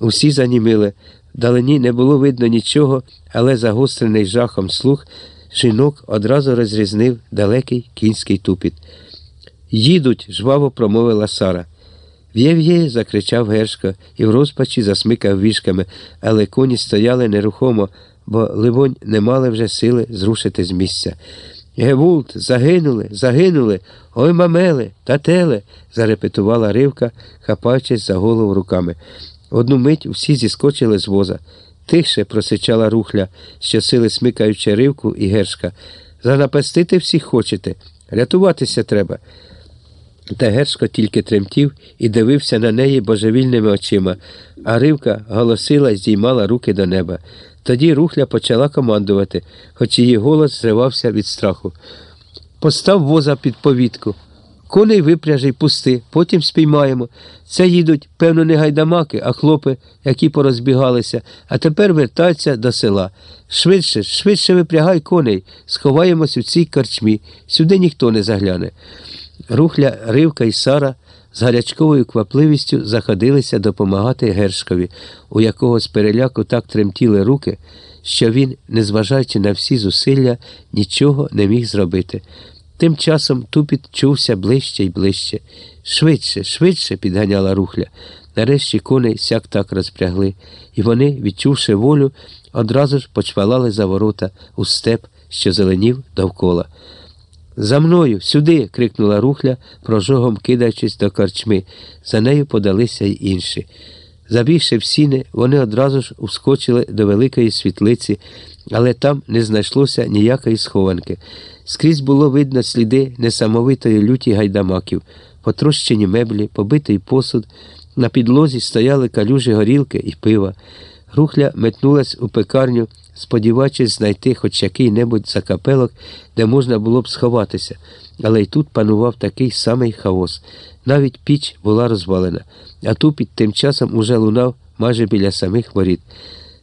Усі занімили. Вдалині не було видно нічого, але загострений жахом слух жінок одразу розрізнив далекий кінський тупіт. Їдуть, жваво промовила Сара. В'єв'є, закричав Гершко і в розпачі засмикав вішками, але коні стояли нерухомо, бо, ливонь, не мали вже сили зрушити з місця. Гевулт, загинули, загинули, ой мамеле, тателе, зарепетувала ривка, хапаючись за голову руками. Одну мить всі зіскочили з воза. Тихше просичала рухля, щосили смикаючи ривку і гершка. Занапастити всіх хочете, рятуватися треба. Та Гершко тільки тремтів і дивився на неї божевільними очима, а ривка голосила і здіймала руки до неба. Тоді рухля почала командувати, хоч її голос зривався від страху. Постав воза під повітку. Коней випряжи й пусти, потім спіймаємо. Це їдуть, певно, не гайдамаки, а хлопи, які порозбігалися, а тепер вертаються до села. Швидше, швидше випрягай коней, сховаємось у цій корчмі. Сюди ніхто не загляне. Рухля, Ривка і Сара з гарячковою квапливістю заходилися допомагати Гершкові, у якого з переляку так тремтіли руки, що він, незважаючи на всі зусилля, нічого не міг зробити. Тим часом тупіт чувся ближче і ближче. Швидше, швидше підганяла рухля. Нарешті коней сяк так розпрягли, і вони, відчувши волю, одразу ж почвалали за ворота у степ, що зеленів довкола. За мною, сюди. крикнула рухля, прожогом кидаючись до корчми. За нею подалися й інші. Забігши в сіни, вони одразу ж ускочили до великої світлиці, але там не знайшлося ніякої схованки. Скрізь було видно сліди несамовитої люті гайдамаків, потрощені меблі, побитий посуд. На підлозі стояли калюжі горілки і пива. Рухля метнулась у пекарню, сподіваючись знайти хоч який-небудь закапелок, де можна було б сховатися, але й тут панував такий самий хаос. Навіть піч була розвалена, а тупіт тим часом уже лунав майже біля самих воріт.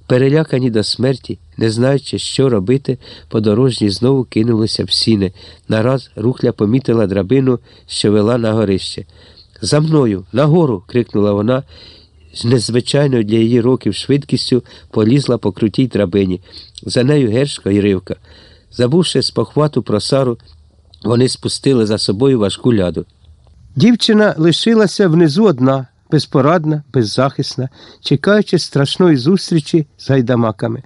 Перелякані до смерті, не знаючи, що робити, подорожні знову кинулися в сіни. Нараз рухля помітила драбину, що вела на горище. За мною, нагору. крикнула вона з незвичайною для її років швидкістю полізла по крутій драбині. За нею гершка і ривка. Забувши з похвату про Сару, вони спустили за собою важку ляду. Дівчина лишилася внизу одна, безпорадна, беззахисна, чекаючи страшної зустрічі з гайдамаками.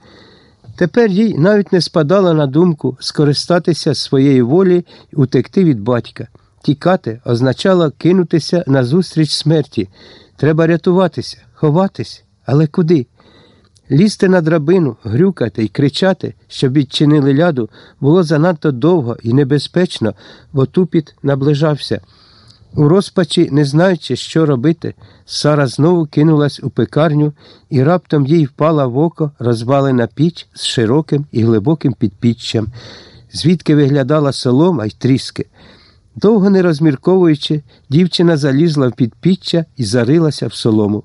Тепер їй навіть не спадало на думку скористатися своєї волі і утекти від батька. Тікати означало кинутися назустріч смерті. Треба рятуватися, ховатись, але куди? Лізти на драбину, грюкати і кричати, щоб відчинили ляду, було занадто довго і небезпечно, бо тупіт наближався. У розпачі, не знаючи, що робити, Сара знову кинулась у пекарню, і раптом їй впала в око розвалена піч з широким і глибоким підпіччям, звідки виглядала солома й тріски. Довго не розмірковуючи, дівчина залізла в підпіччя і зарилася в солому.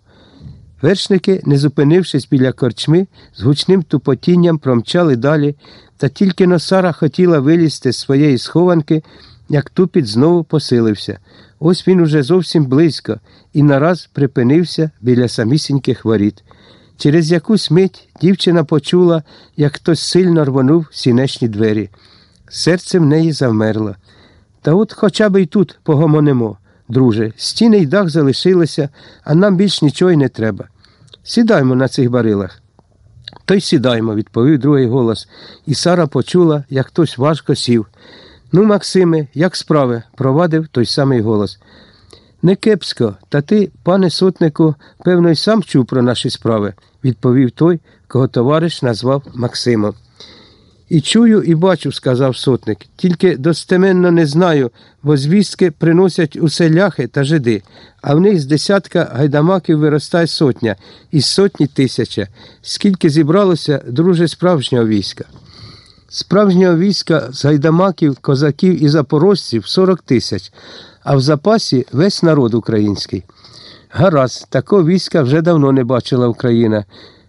Вершники, не зупинившись біля корчми, з гучним тупотінням промчали далі, та тільки носара хотіла вилізти з своєї схованки, як тупіт знову посилився. Ось він уже зовсім близько і нараз припинився біля самісіньких воріт. Через якусь мить дівчина почула, як хтось сильно рвонув сінешні двері. Серце в неї завмерло. Та от хоча б і тут погомонимо, друже, стіни й дах залишилися, а нам більш нічого й не треба. Сідаймо на цих барилах. То й сідаймо, відповів другий голос, і Сара почула, як хтось важко сів. Ну, Максиме, як справи? провадив той самий голос. Не кепсько, та ти, пане сотнику, певно, й сам чув про наші справи, відповів той, кого товариш назвав Максимом. І чую, і бачу, сказав сотник, тільки достеменно не знаю, бо звістки приносять усе ляхи та жиди, а в них з десятка гайдамаків виростає сотня, із сотні тисяча. Скільки зібралося, друже, справжнього війська. Справжнього війська з гайдамаків, козаків і запорожців 40 тисяч, а в запасі весь народ український. Гаразд, такого війська вже давно не бачила Україна.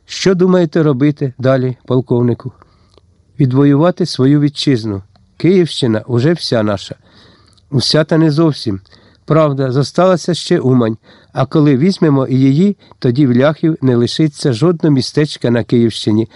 Що думаєте робити далі, полковнику? Відвоювати свою вітчизну. Київщина уже вся наша. Уся та не зовсім. Правда, зосталася ще Умань, а коли візьмемо і її, тоді в ляхів не лишиться жодного містечка на Київщині,